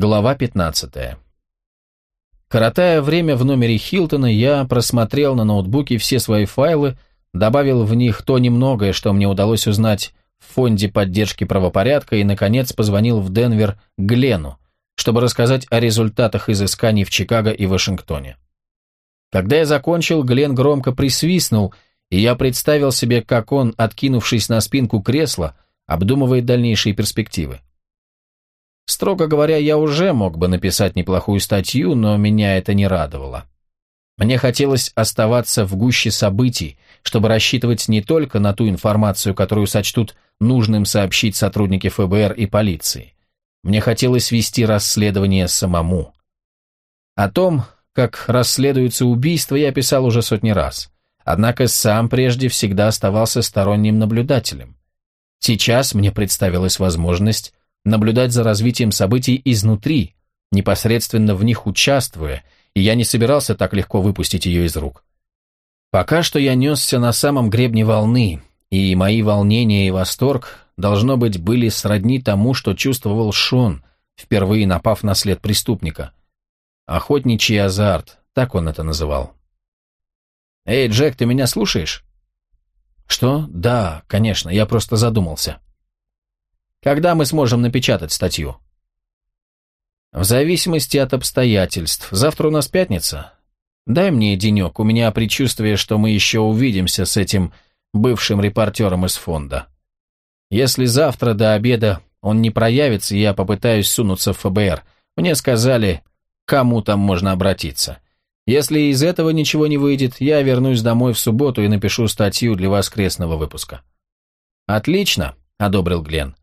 Глава 15. Коротая время в номере Хилтона, я просмотрел на ноутбуке все свои файлы, добавил в них то немногое, что мне удалось узнать в фонде поддержки правопорядка и, наконец, позвонил в Денвер Глену, чтобы рассказать о результатах изысканий в Чикаго и Вашингтоне. Когда я закончил, Глен громко присвистнул, и я представил себе, как он, откинувшись на спинку кресла, обдумывает дальнейшие перспективы. Строго говоря, я уже мог бы написать неплохую статью, но меня это не радовало. Мне хотелось оставаться в гуще событий, чтобы рассчитывать не только на ту информацию, которую сочтут нужным сообщить сотрудники ФБР и полиции. Мне хотелось вести расследование самому. О том, как расследуются убийства, я писал уже сотни раз. Однако сам прежде всегда оставался сторонним наблюдателем. Сейчас мне представилась возможность наблюдать за развитием событий изнутри, непосредственно в них участвуя, и я не собирался так легко выпустить ее из рук. Пока что я несся на самом гребне волны, и мои волнения и восторг, должно быть, были сродни тому, что чувствовал Шон, впервые напав на след преступника. Охотничий азарт, так он это называл. «Эй, Джек, ты меня слушаешь?» «Что? Да, конечно, я просто задумался». Когда мы сможем напечатать статью? В зависимости от обстоятельств. Завтра у нас пятница. Дай мне денек, у меня предчувствие, что мы еще увидимся с этим бывшим репортером из фонда. Если завтра до обеда он не проявится, я попытаюсь сунуться в ФБР. Мне сказали, кому там можно обратиться. Если из этого ничего не выйдет, я вернусь домой в субботу и напишу статью для воскресного выпуска. «Отлично», — одобрил Глен.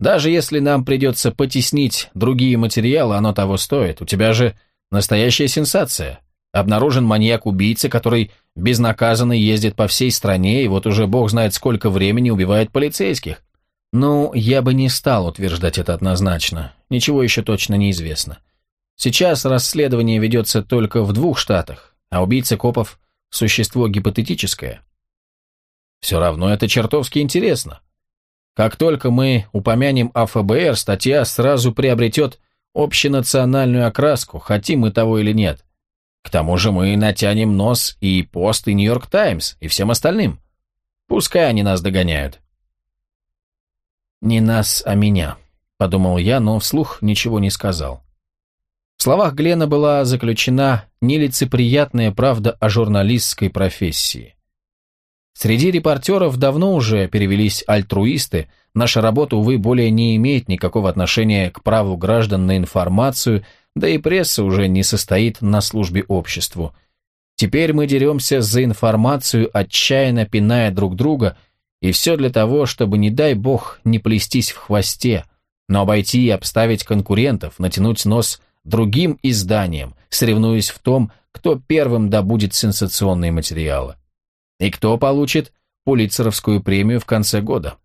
Даже если нам придется потеснить другие материалы, оно того стоит. У тебя же настоящая сенсация. Обнаружен маньяк-убийца, который безнаказанно ездит по всей стране и вот уже бог знает сколько времени убивает полицейских. Ну, я бы не стал утверждать это однозначно. Ничего еще точно не известно. Сейчас расследование ведется только в двух штатах, а убийца копов – существо гипотетическое. Все равно это чертовски интересно. Как только мы упомянем о ФБР, статья сразу приобретет общенациональную окраску, хотим мы того или нет. К тому же мы натянем нос и пост, и Нью-Йорк Таймс, и всем остальным. Пускай они нас догоняют. «Не нас, а меня», — подумал я, но вслух ничего не сказал. В словах Глена была заключена нелицеприятная правда о журналистской профессии. Среди репортеров давно уже перевелись альтруисты, наша работа, увы, более не имеет никакого отношения к праву граждан на информацию, да и пресса уже не состоит на службе обществу. Теперь мы деремся за информацию, отчаянно пиная друг друга, и все для того, чтобы, не дай бог, не плестись в хвосте, но обойти и обставить конкурентов, натянуть нос другим изданиям, соревнуясь в том, кто первым добудет сенсационные материалы. И кто получит Пулитцеровскую премию в конце года?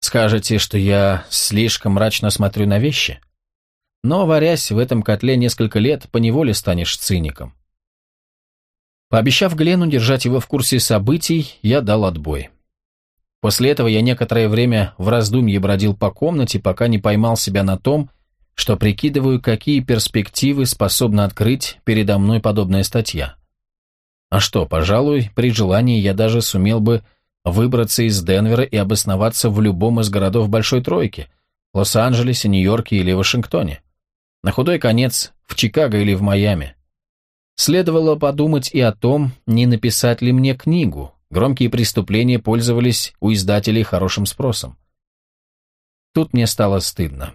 Скажете, что я слишком мрачно смотрю на вещи? Но, варясь в этом котле несколько лет, поневоле станешь циником. Пообещав Глену держать его в курсе событий, я дал отбой. После этого я некоторое время в раздумье бродил по комнате, пока не поймал себя на том, что прикидываю, какие перспективы способна открыть передо мной подобная статья. А что, пожалуй, при желании я даже сумел бы выбраться из Денвера и обосноваться в любом из городов Большой Тройки, Лос-Анджелесе, Нью-Йорке или Вашингтоне. На худой конец, в Чикаго или в Майами. Следовало подумать и о том, не написать ли мне книгу. Громкие преступления пользовались у издателей хорошим спросом. Тут мне стало стыдно.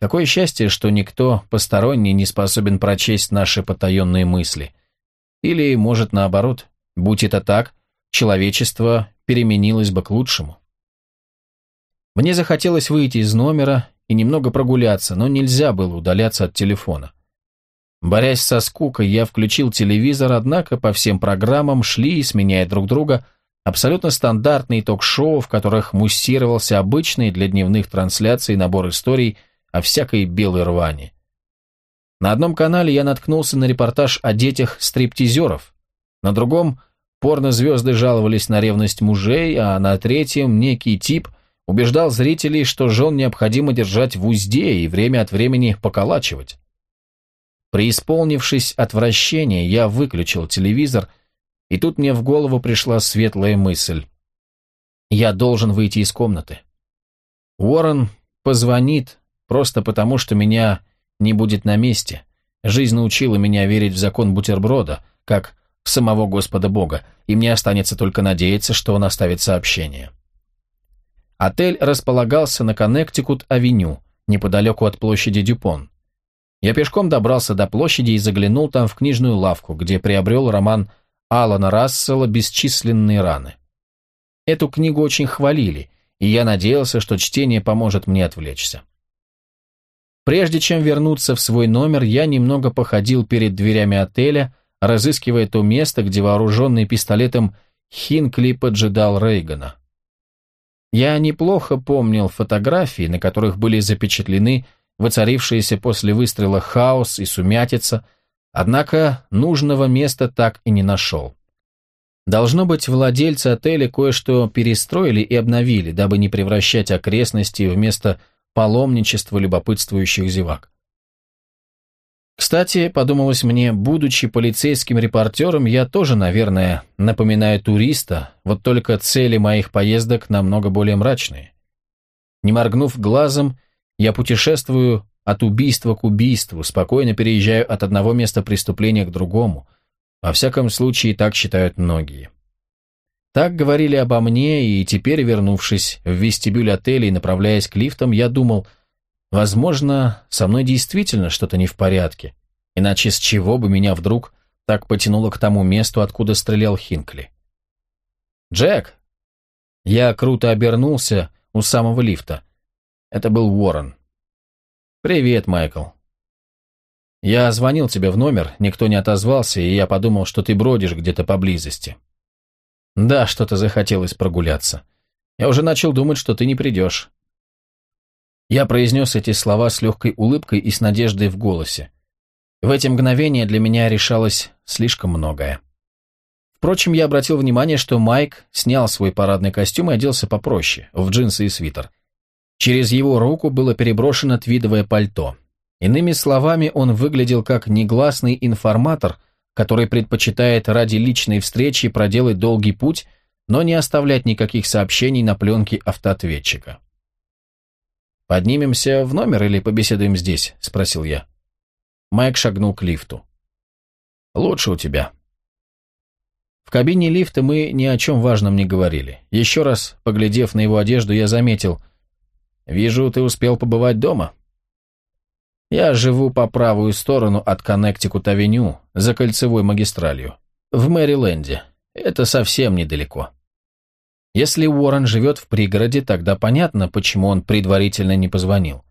Какое счастье, что никто посторонний не способен прочесть наши потаенные мысли. Или, может, наоборот, будь это так, человечество переменилось бы к лучшему. Мне захотелось выйти из номера и немного прогуляться, но нельзя было удаляться от телефона. Борясь со скукой, я включил телевизор, однако по всем программам шли, сменяя друг друга, абсолютно стандартные ток-шоу, в которых муссировался обычный для дневных трансляций набор историй о всякой белой рване. На одном канале я наткнулся на репортаж о детях стриптизеров, на другом порнозвезды жаловались на ревность мужей, а на третьем некий тип убеждал зрителей, что жен необходимо держать в узде и время от времени поколачивать. Преисполнившись отвращения, я выключил телевизор, и тут мне в голову пришла светлая мысль. Я должен выйти из комнаты. Уоррен позвонит просто потому, что меня не будет на месте. Жизнь научила меня верить в закон бутерброда, как в самого Господа Бога, и мне останется только надеяться, что он оставит сообщение. Отель располагался на Коннектикут-авеню, неподалеку от площади Дюпон. Я пешком добрался до площади и заглянул там в книжную лавку, где приобрел роман Алана Рассела «Бесчисленные раны». Эту книгу очень хвалили, и я надеялся, что чтение поможет мне отвлечься. Прежде чем вернуться в свой номер, я немного походил перед дверями отеля, разыскивая то место, где вооруженный пистолетом Хинкли поджидал Рейгана. Я неплохо помнил фотографии, на которых были запечатлены воцарившиеся после выстрела хаос и сумятица, однако нужного места так и не нашел. Должно быть, владельцы отеля кое-что перестроили и обновили, дабы не превращать окрестности в место паломничества любопытствующих зевак. Кстати, подумалось мне, будучи полицейским репортером, я тоже, наверное, напоминаю туриста, вот только цели моих поездок намного более мрачные. Не моргнув глазом, я путешествую от убийства к убийству, спокойно переезжаю от одного места преступления к другому – во всяком случае, так считают многие. Так говорили обо мне, и теперь, вернувшись в вестибюль отеля и направляясь к лифтам, я думал, возможно, со мной действительно что-то не в порядке, иначе с чего бы меня вдруг так потянуло к тому месту, откуда стрелял Хинкли. «Джек!» Я круто обернулся у самого лифта. Это был Уоррен. «Привет, Майкл. Я звонил тебе в номер, никто не отозвался, и я подумал, что ты бродишь где-то поблизости. Да, что-то захотелось прогуляться. Я уже начал думать, что ты не придешь. Я произнес эти слова с легкой улыбкой и с надеждой в голосе. В эти мгновения для меня решалось слишком многое. Впрочем, я обратил внимание, что Майк снял свой парадный костюм и оделся попроще, в джинсы и свитер. Через его руку было переброшено твидовое пальто. Иными словами, он выглядел как негласный информатор, который предпочитает ради личной встречи проделать долгий путь, но не оставлять никаких сообщений на пленке автоответчика. «Поднимемся в номер или побеседуем здесь?» – спросил я. Майк шагнул к лифту. «Лучше у тебя». В кабине лифта мы ни о чем важном не говорили. Еще раз, поглядев на его одежду, я заметил. «Вижу, ты успел побывать дома». Я живу по правую сторону от Коннектикут-авеню, за кольцевой магистралью, в Мэриленде. Это совсем недалеко. Если Уоррен живет в пригороде, тогда понятно, почему он предварительно не позвонил.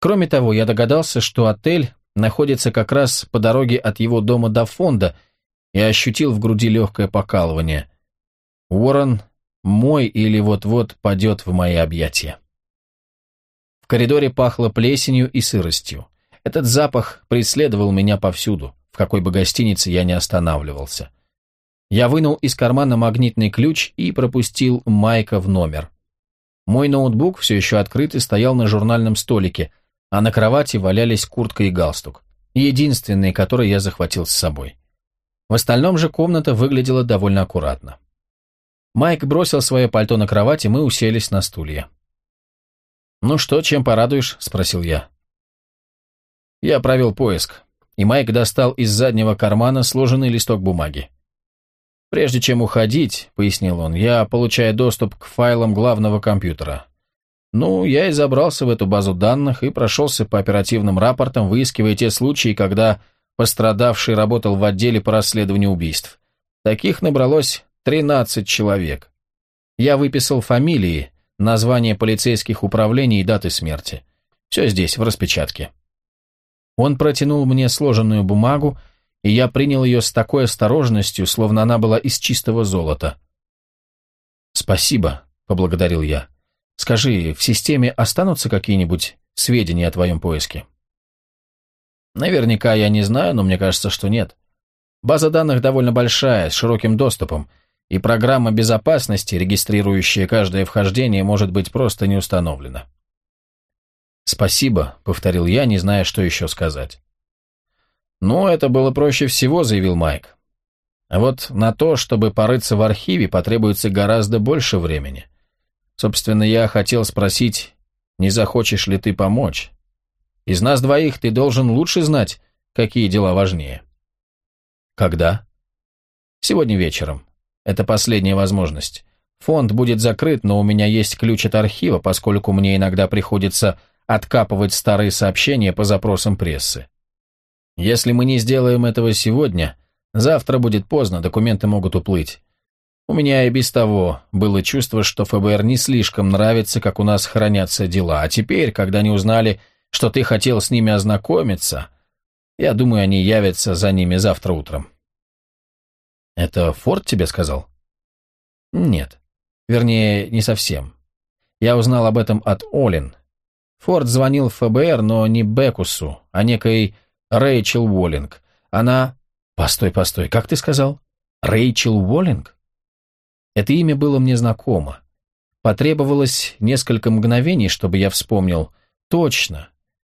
Кроме того, я догадался, что отель находится как раз по дороге от его дома до фонда и ощутил в груди легкое покалывание. Уоррен мой или вот-вот падет в мои объятия. Коридоре пахло плесенью и сыростью. Этот запах преследовал меня повсюду, в какой бы гостинице я не останавливался. Я вынул из кармана магнитный ключ и пропустил Майка в номер. Мой ноутбук, все еще открытый, стоял на журнальном столике, а на кровати валялись куртка и галстук, единственные, которые я захватил с собой. В остальном же комната выглядела довольно аккуратно. Майк бросил свое пальто на кровать, и мы уселись на стулья. «Ну что, чем порадуешь?» – спросил я. Я провел поиск, и Майк достал из заднего кармана сложенный листок бумаги. «Прежде чем уходить», — пояснил он, — «я получаю доступ к файлам главного компьютера. Ну, я и забрался в эту базу данных и прошелся по оперативным рапортам, выискивая те случаи, когда пострадавший работал в отделе по расследованию убийств. Таких набралось 13 человек. Я выписал фамилии, названия полицейских управлений и даты смерти. Все здесь, в распечатке. Он протянул мне сложенную бумагу, и я принял ее с такой осторожностью, словно она была из чистого золота. «Спасибо», — поблагодарил я. «Скажи, в системе останутся какие-нибудь сведения о твоем поиске?» «Наверняка я не знаю, но мне кажется, что нет. База данных довольно большая, с широким доступом, и программа безопасности, регистрирующая каждое вхождение, может быть просто не установлена. «Спасибо», — повторил я, не зная, что еще сказать. «Ну, это было проще всего», — заявил Майк. «А вот на то, чтобы порыться в архиве, потребуется гораздо больше времени. Собственно, я хотел спросить, не захочешь ли ты помочь? Из нас двоих ты должен лучше знать, какие дела важнее». «Когда?» «Сегодня вечером. Это последняя возможность. Фонд будет закрыт, но у меня есть ключ от архива, поскольку мне иногда приходится откапывать старые сообщения по запросам прессы. Если мы не сделаем этого сегодня, завтра будет поздно, документы могут уплыть. У меня и без того было чувство, что ФБР не слишком нравится, как у нас хранятся дела, а теперь, когда они узнали, что ты хотел с ними ознакомиться, я думаю, они явятся за ними завтра утром. Это Форд тебе сказал? Нет. Вернее, не совсем. Я узнал об этом от Олин, Форд звонил в ФБР, но не Бекусу, а некой Рэйчел Уоллинг. Она... Постой, постой, как ты сказал? Рэйчел Уоллинг? Это имя было мне знакомо. Потребовалось несколько мгновений, чтобы я вспомнил. Точно.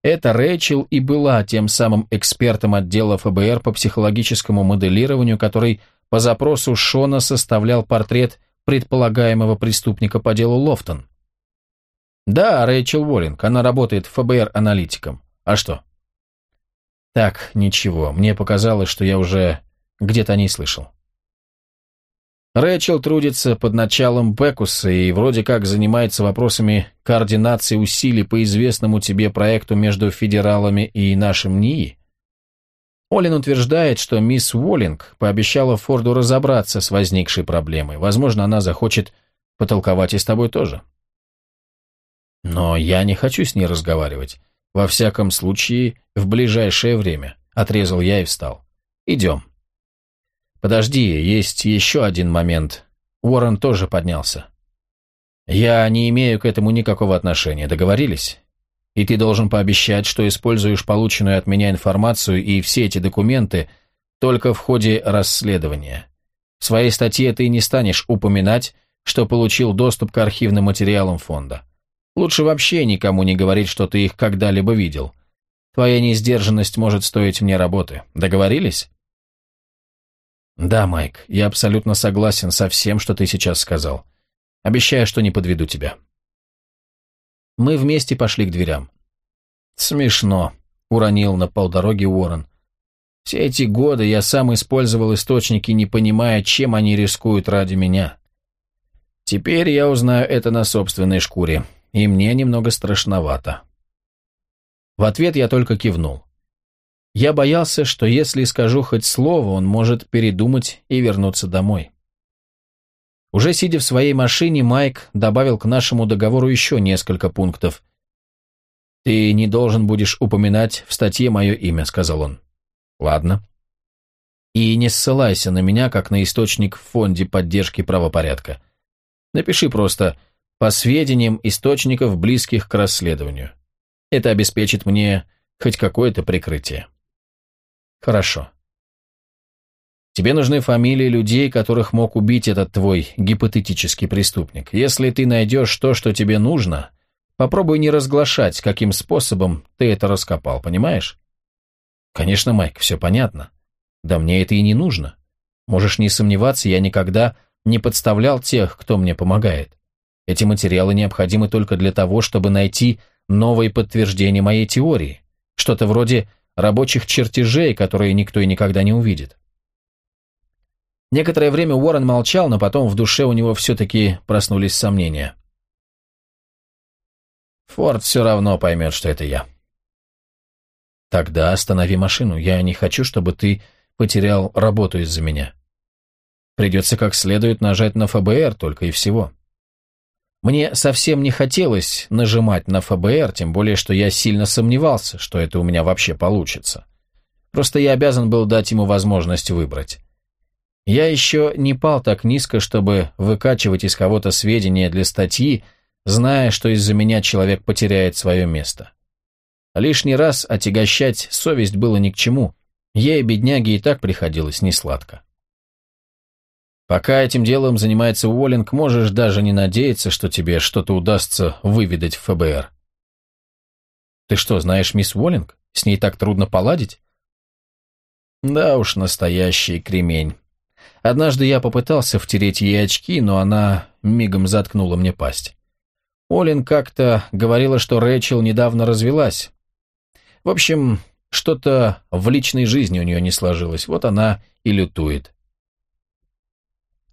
Это Рэйчел и была тем самым экспертом отдела ФБР по психологическому моделированию, который по запросу Шона составлял портрет предполагаемого преступника по делу Лофтон. Да, Рэйчел Уоллинг, она работает в ФБР аналитиком. А что? Так, ничего, мне показалось, что я уже где-то не слышал. Рэйчел трудится под началом Бекуса и вроде как занимается вопросами координации усилий по известному тебе проекту между федералами и нашим НИИ. Олин утверждает, что мисс Уоллинг пообещала Форду разобраться с возникшей проблемой. Возможно, она захочет потолковать и с тобой тоже. Но я не хочу с ней разговаривать. Во всяком случае, в ближайшее время. Отрезал я и встал. Идем. Подожди, есть еще один момент. Уоррен тоже поднялся. Я не имею к этому никакого отношения. Договорились? И ты должен пообещать, что используешь полученную от меня информацию и все эти документы только в ходе расследования. В своей статье ты не станешь упоминать, что получил доступ к архивным материалам фонда. Лучше вообще никому не говорить, что ты их когда-либо видел. Твоя несдержанность может стоить мне работы. Договорились? Да, Майк, я абсолютно согласен со всем, что ты сейчас сказал. Обещаю, что не подведу тебя. Мы вместе пошли к дверям. Смешно, уронил на полдороги Уоррен. Все эти годы я сам использовал источники, не понимая, чем они рискуют ради меня. Теперь я узнаю это на собственной шкуре и мне немного страшновато. В ответ я только кивнул. Я боялся, что если скажу хоть слово, он может передумать и вернуться домой. Уже сидя в своей машине, Майк добавил к нашему договору еще несколько пунктов. «Ты не должен будешь упоминать в статье мое имя», — сказал он. «Ладно». «И не ссылайся на меня, как на источник в фонде поддержки правопорядка. Напиши просто по сведениям источников, близких к расследованию. Это обеспечит мне хоть какое-то прикрытие. Хорошо. Тебе нужны фамилии людей, которых мог убить этот твой гипотетический преступник. Если ты найдешь то, что тебе нужно, попробуй не разглашать, каким способом ты это раскопал, понимаешь? Конечно, Майк, все понятно. Да мне это и не нужно. Можешь не сомневаться, я никогда не подставлял тех, кто мне помогает. Эти материалы необходимы только для того, чтобы найти новые подтверждения моей теории, что-то вроде рабочих чертежей, которые никто и никогда не увидит. Некоторое время Уоррен молчал, но потом в душе у него все-таки проснулись сомнения. Форд все равно поймет, что это я. Тогда останови машину. Я не хочу, чтобы ты потерял работу из-за меня. Придется как следует нажать на ФБР только и всего. Мне совсем не хотелось нажимать на ФБР, тем более, что я сильно сомневался, что это у меня вообще получится. Просто я обязан был дать ему возможность выбрать. Я еще не пал так низко, чтобы выкачивать из кого-то сведения для статьи, зная, что из-за меня человек потеряет свое место. Лишний раз отягощать совесть было ни к чему, ей, бедняге, и так приходилось несладко. Пока этим делом занимается Уоллинг, можешь даже не надеяться, что тебе что-то удастся выведать в ФБР. Ты что, знаешь мисс Уоллинг? С ней так трудно поладить? Да уж, настоящий кремень. Однажды я попытался втереть ей очки, но она мигом заткнула мне пасть. Олин как-то говорила, что Рэчел недавно развелась. В общем, что-то в личной жизни у нее не сложилось, вот она и лютует.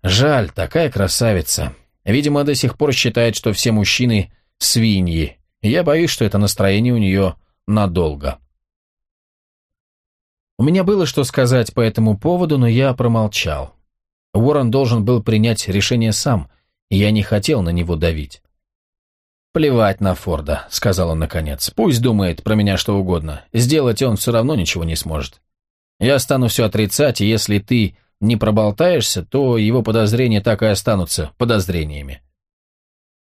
Жаль, такая красавица. Видимо, до сих пор считает, что все мужчины – свиньи. Я боюсь, что это настроение у нее надолго. У меня было что сказать по этому поводу, но я промолчал. Уоррен должен был принять решение сам, и я не хотел на него давить. «Плевать на Форда», — сказал он наконец. «Пусть думает про меня что угодно. Сделать он все равно ничего не сможет. Я стану все отрицать, и если ты не проболтаешься, то его подозрения так и останутся подозрениями.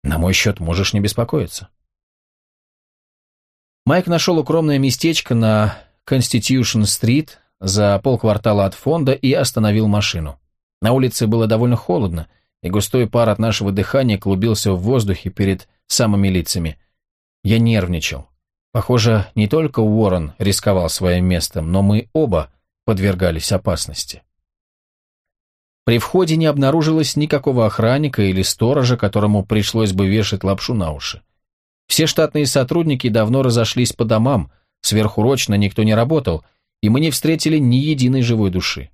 На мой счет можешь не беспокоиться». Майк нашел укромное местечко на Конститюшн-стрит за полквартала от фонда и остановил машину. На улице было довольно холодно, и густой пар от нашего дыхания клубился в воздухе перед самыми лицами. Я нервничал. Похоже, не только Уоррен рисковал своим местом, но мы оба подвергались опасности. При входе не обнаружилось никакого охранника или сторожа, которому пришлось бы вешать лапшу на уши. Все штатные сотрудники давно разошлись по домам, сверхурочно никто не работал, и мы не встретили ни единой живой души.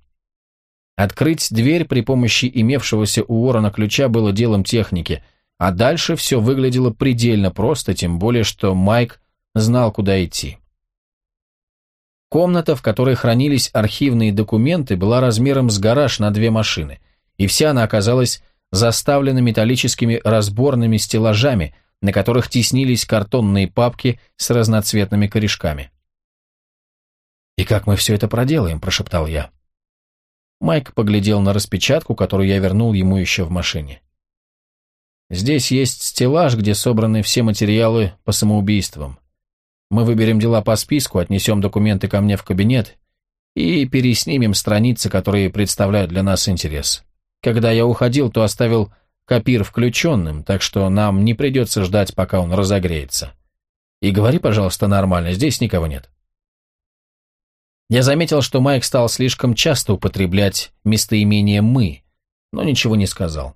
Открыть дверь при помощи имевшегося у Уоррена ключа было делом техники – а дальше все выглядело предельно просто, тем более, что Майк знал, куда идти. Комната, в которой хранились архивные документы, была размером с гараж на две машины, и вся она оказалась заставлена металлическими разборными стеллажами, на которых теснились картонные папки с разноцветными корешками. «И как мы все это проделаем?» – прошептал я. Майк поглядел на распечатку, которую я вернул ему еще в машине. Здесь есть стеллаж, где собраны все материалы по самоубийствам. Мы выберем дела по списку, отнесем документы ко мне в кабинет и переснимем страницы, которые представляют для нас интерес. Когда я уходил, то оставил копир включенным, так что нам не придется ждать, пока он разогреется. И говори, пожалуйста, нормально, здесь никого нет. Я заметил, что Майк стал слишком часто употреблять местоимение «мы», но ничего не сказал.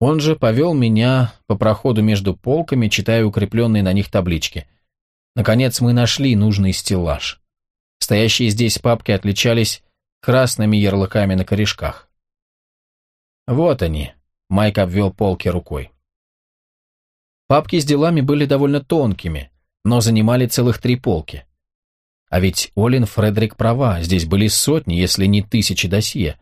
Он же повел меня по проходу между полками, читая укрепленные на них таблички. Наконец мы нашли нужный стеллаж. Стоящие здесь папки отличались красными ярлыками на корешках. Вот они. Майк обвел полки рукой. Папки с делами были довольно тонкими, но занимали целых три полки. А ведь Олин Фредерик права, здесь были сотни, если не тысячи досье.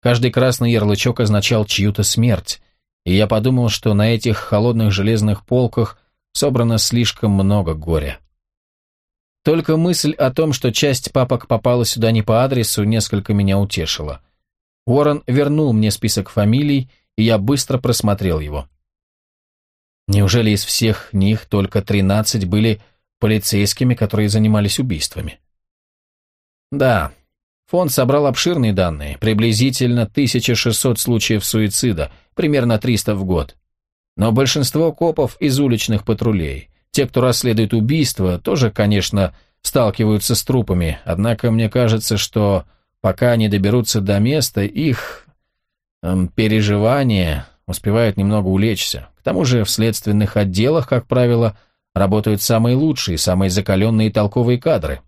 Каждый красный ярлычок означал чью-то смерть, и я подумал, что на этих холодных железных полках собрано слишком много горя. Только мысль о том, что часть папок попала сюда не по адресу, несколько меня утешила. Уоррен вернул мне список фамилий, и я быстро просмотрел его. Неужели из всех них только 13 были полицейскими, которые занимались убийствами? Да, Фонд собрал обширные данные, приблизительно 1600 случаев суицида, примерно 300 в год. Но большинство копов из уличных патрулей, те, кто расследует убийства, тоже, конечно, сталкиваются с трупами, однако мне кажется, что пока они доберутся до места, их эм, переживания успевают немного улечься. К тому же в следственных отделах, как правило, работают самые лучшие, самые закаленные и толковые кадры.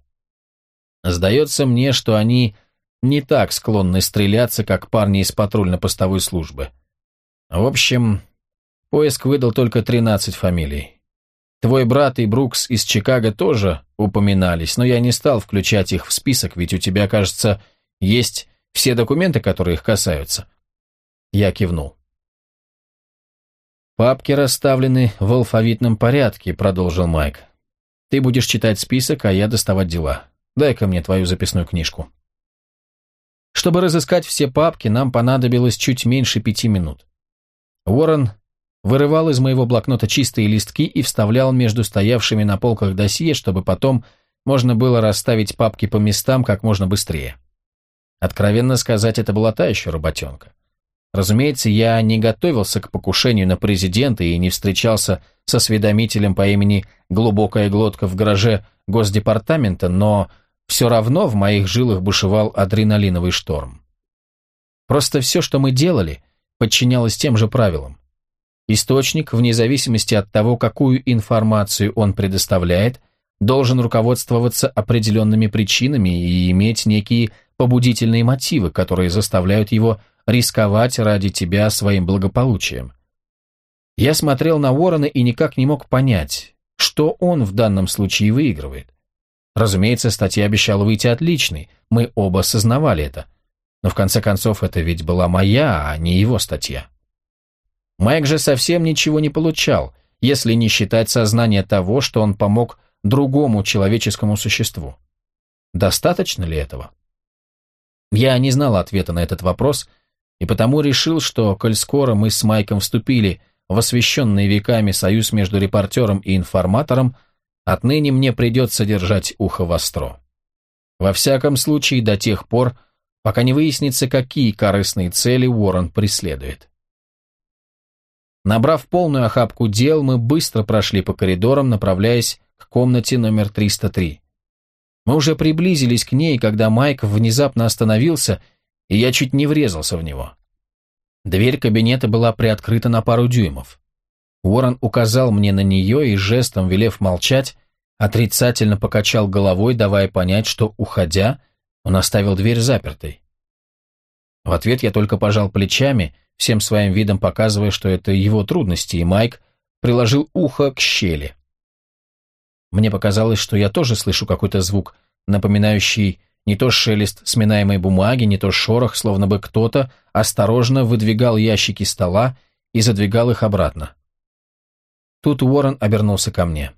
Сдается мне, что они не так склонны стреляться, как парни из патрульно-постовой службы. В общем, поиск выдал только 13 фамилий. Твой брат и Брукс из Чикаго тоже упоминались, но я не стал включать их в список, ведь у тебя, кажется, есть все документы, которые их касаются. Я кивнул. «Папки расставлены в алфавитном порядке», — продолжил Майк. «Ты будешь читать список, а я доставать дела. Дай-ка мне твою записную книжку. Чтобы разыскать все папки, нам понадобилось чуть меньше пяти минут. Уоррен вырывал из моего блокнота чистые листки и вставлял между стоявшими на полках досье, чтобы потом можно было расставить папки по местам как можно быстрее. Откровенно сказать, это была та еще работенка. Разумеется, я не готовился к покушению на президента и не встречался с осведомителем по имени «Глубокая глотка» в гараже Госдепартамента, но все равно в моих жилах бушевал адреналиновый шторм. Просто все, что мы делали, подчинялось тем же правилам. Источник, вне зависимости от того, какую информацию он предоставляет, должен руководствоваться определенными причинами и иметь некие побудительные мотивы, которые заставляют его рисковать ради тебя своим благополучием. Я смотрел на Уоррена и никак не мог понять, что он в данном случае выигрывает. Разумеется, статья обещала выйти отличной, мы оба осознавали это. Но в конце концов, это ведь была моя, а не его статья. Майк же совсем ничего не получал, если не считать сознания того, что он помог другому человеческому существу. Достаточно ли этого? Я не знал ответа на этот вопрос, и потому решил, что, коль скоро мы с Майком вступили в освященный веками союз между репортером и информатором, отныне мне придется держать ухо востро. Во всяком случае, до тех пор, пока не выяснится, какие корыстные цели Уоррен преследует. Набрав полную охапку дел, мы быстро прошли по коридорам, направляясь к комнате номер 303. Мы уже приблизились к ней, когда Майк внезапно остановился, и я чуть не врезался в него. Дверь кабинета была приоткрыта на пару дюймов. Уоррен указал мне на нее и жестом, велев молчать, отрицательно покачал головой, давая понять, что, уходя, он оставил дверь запертой. В ответ я только пожал плечами, всем своим видом показывая, что это его трудности, и Майк приложил ухо к щели. Мне показалось, что я тоже слышу какой-то звук, напоминающий не то шелест сминаемой бумаги, не то шорох, словно бы кто-то осторожно выдвигал ящики стола и задвигал их обратно. Тут Уоррен обернулся ко мне.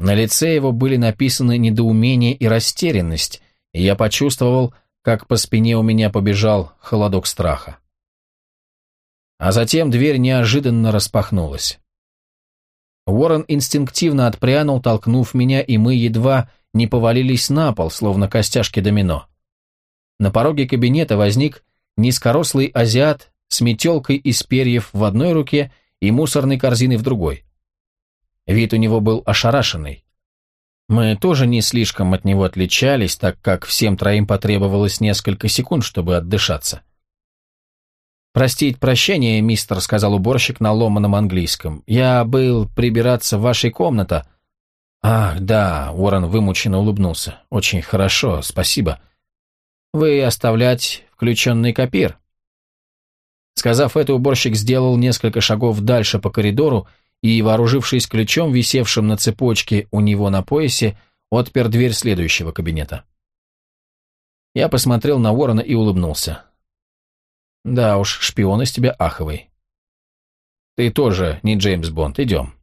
На лице его были написаны недоумение и растерянность, и я почувствовал, как по спине у меня побежал холодок страха. А затем дверь неожиданно распахнулась. Уоррен инстинктивно отпрянул, толкнув меня, и мы едва не повалились на пол, словно костяшки домино. На пороге кабинета возник низкорослый азиат с метелкой из перьев в одной руке и мусорной корзиной в другой. Вид у него был ошарашенный. Мы тоже не слишком от него отличались, так как всем троим потребовалось несколько секунд, чтобы отдышаться. «Простить прощение, мистер», — сказал уборщик на ломаном английском. «Я был прибираться в вашей комнате». «Ах, да», — Уоррен вымученно улыбнулся. «Очень хорошо, спасибо. Вы оставлять включенный копир?» Сказав это, уборщик сделал несколько шагов дальше по коридору и, вооружившись ключом, висевшим на цепочке у него на поясе, отпер дверь следующего кабинета. Я посмотрел на Уоррена и улыбнулся. Да уж, шпион из тебя аховый. Ты тоже не Джеймс Бонд, идем.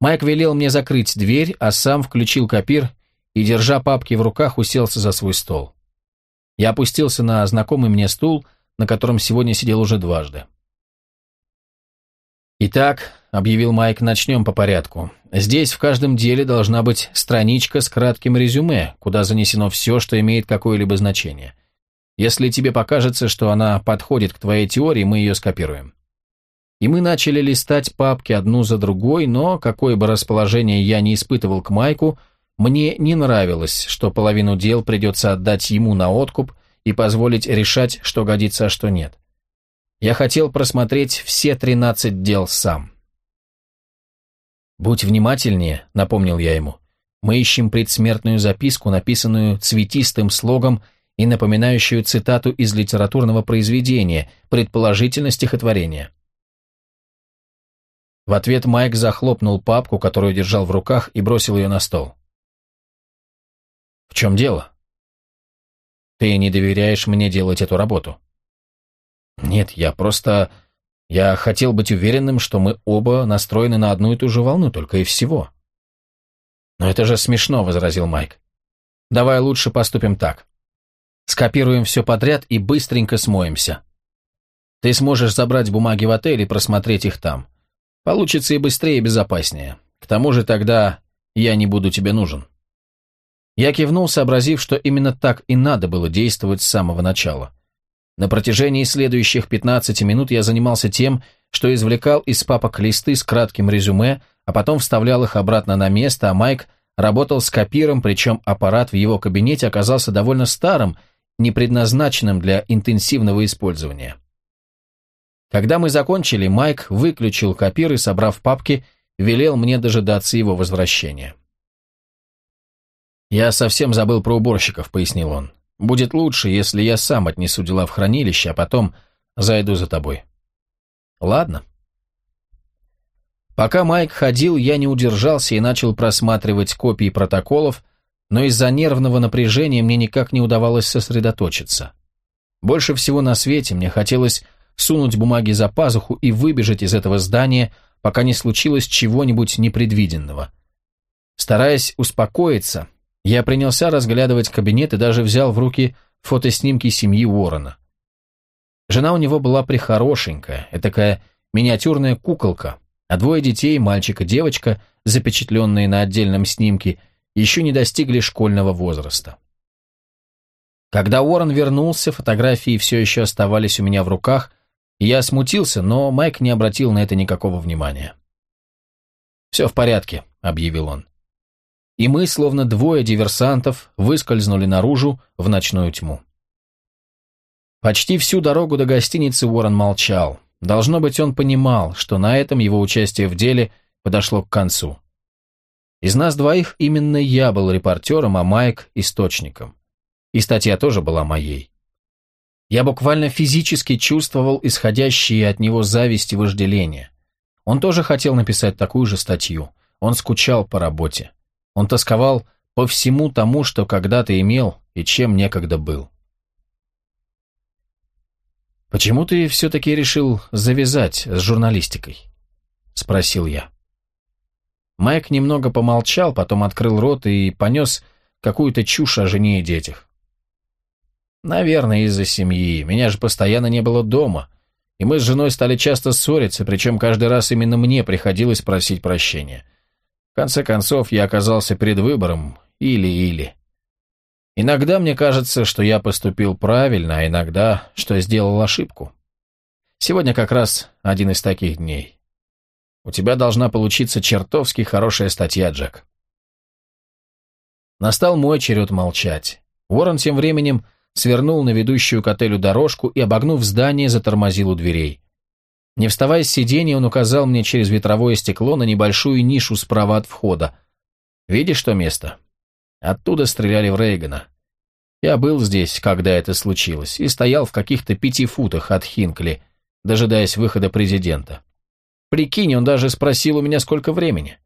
Майк велел мне закрыть дверь, а сам включил копир и, держа папки в руках, уселся за свой стол. Я опустился на знакомый мне стул, на котором сегодня сидел уже дважды. «Итак», — объявил Майк, — «начнем по порядку. Здесь в каждом деле должна быть страничка с кратким резюме, куда занесено все, что имеет какое-либо значение. Если тебе покажется, что она подходит к твоей теории, мы ее скопируем. И мы начали листать папки одну за другой, но, какое бы расположение я не испытывал к Майку, мне не нравилось, что половину дел придется отдать ему на откуп и позволить решать, что годится, а что нет. Я хотел просмотреть все 13 дел сам. «Будь внимательнее», — напомнил я ему. «Мы ищем предсмертную записку, написанную цветистым слогом и напоминающую цитату из литературного произведения, предположительно стихотворения. В ответ Майк захлопнул папку, которую держал в руках, и бросил ее на стол. «В чем дело?» «Ты не доверяешь мне делать эту работу?» «Нет, я просто... Я хотел быть уверенным, что мы оба настроены на одну и ту же волну, только и всего». «Но это же смешно», — возразил Майк. «Давай лучше поступим так. Скопируем все подряд и быстренько смоемся. Ты сможешь забрать бумаги в отель и просмотреть их там. Получится и быстрее, и безопаснее. К тому же тогда я не буду тебе нужен. Я кивнул, сообразив, что именно так и надо было действовать с самого начала. На протяжении следующих 15 минут я занимался тем, что извлекал из папок листы с кратким резюме, а потом вставлял их обратно на место, а Майк работал с копиром, причем аппарат в его кабинете оказался довольно старым, не предназначенным для интенсивного использования. Когда мы закончили, Майк выключил копир и, собрав папки, велел мне дожидаться его возвращения. «Я совсем забыл про уборщиков», — пояснил он. «Будет лучше, если я сам отнесу дела в хранилище, а потом зайду за тобой». «Ладно». Пока Майк ходил, я не удержался и начал просматривать копии протоколов, но из-за нервного напряжения мне никак не удавалось сосредоточиться. Больше всего на свете мне хотелось сунуть бумаги за пазуху и выбежать из этого здания, пока не случилось чего-нибудь непредвиденного. Стараясь успокоиться, я принялся разглядывать кабинет и даже взял в руки фотоснимки семьи Уоррена. Жена у него была прихорошенькая, такая миниатюрная куколка, а двое детей, мальчик и девочка, запечатленные на отдельном снимке, еще не достигли школьного возраста. Когда Уоррен вернулся, фотографии все еще оставались у меня в руках, я смутился, но Майк не обратил на это никакого внимания. «Все в порядке», — объявил он и мы, словно двое диверсантов, выскользнули наружу в ночную тьму. Почти всю дорогу до гостиницы Уоррен молчал. Должно быть, он понимал, что на этом его участие в деле подошло к концу. Из нас двоих именно я был репортером, а Майк – источником. И статья тоже была моей. Я буквально физически чувствовал исходящие от него зависть и вожделение. Он тоже хотел написать такую же статью. Он скучал по работе. Он тосковал по всему тому, что когда-то имел и чем некогда был. «Почему ты все-таки решил завязать с журналистикой?» — спросил я. Майк немного помолчал, потом открыл рот и понес какую-то чушь о жене и детях. «Наверное, из-за семьи. Меня же постоянно не было дома, и мы с женой стали часто ссориться, причем каждый раз именно мне приходилось просить прощения. В конце концов, я оказался перед выбором или-или. Иногда мне кажется, что я поступил правильно, а иногда, что сделал ошибку. Сегодня как раз один из таких дней. У тебя должна получиться чертовски хорошая статья, Джек. Настал мой черед молчать. Уоррен тем временем свернул на ведущую к отелю дорожку и, обогнув здание, затормозил у дверей. Не вставая с сиденья, он указал мне через ветровое стекло на небольшую нишу справа от входа. «Видишь то место? Оттуда стреляли в Рейгана. Я был здесь, когда это случилось, и стоял в каких-то пяти футах от Хинкли, дожидаясь выхода президента. Прикинь, он даже спросил у меня, сколько времени.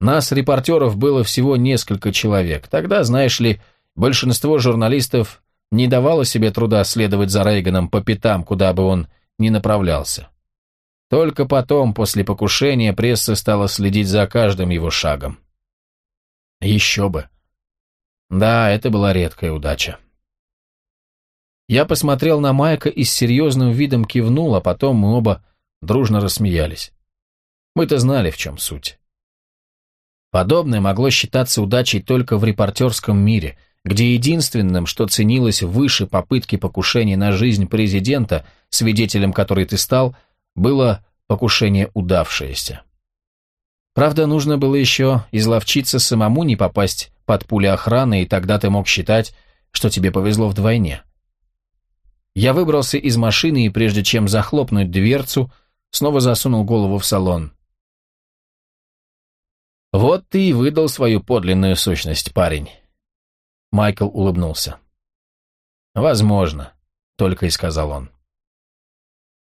Нас, репортеров, было всего несколько человек. Тогда, знаешь ли, большинство журналистов не давало себе труда следовать за Рейганом по пятам, куда бы он ни направлялся. Только потом, после покушения, пресса стала следить за каждым его шагом. Еще бы. Да, это была редкая удача. Я посмотрел на Майка и с серьезным видом кивнул, а потом мы оба дружно рассмеялись. Мы-то знали, в чем суть. Подобное могло считаться удачей только в репортерском мире, где единственным, что ценилось выше попытки покушения на жизнь президента, свидетелем которой ты стал – было покушение удавшееся. Правда, нужно было еще изловчиться самому не попасть под пули охраны, и тогда ты мог считать, что тебе повезло вдвойне. Я выбрался из машины и, прежде чем захлопнуть дверцу, снова засунул голову в салон. «Вот ты и выдал свою подлинную сущность, парень». Майкл улыбнулся. «Возможно», — только и сказал он.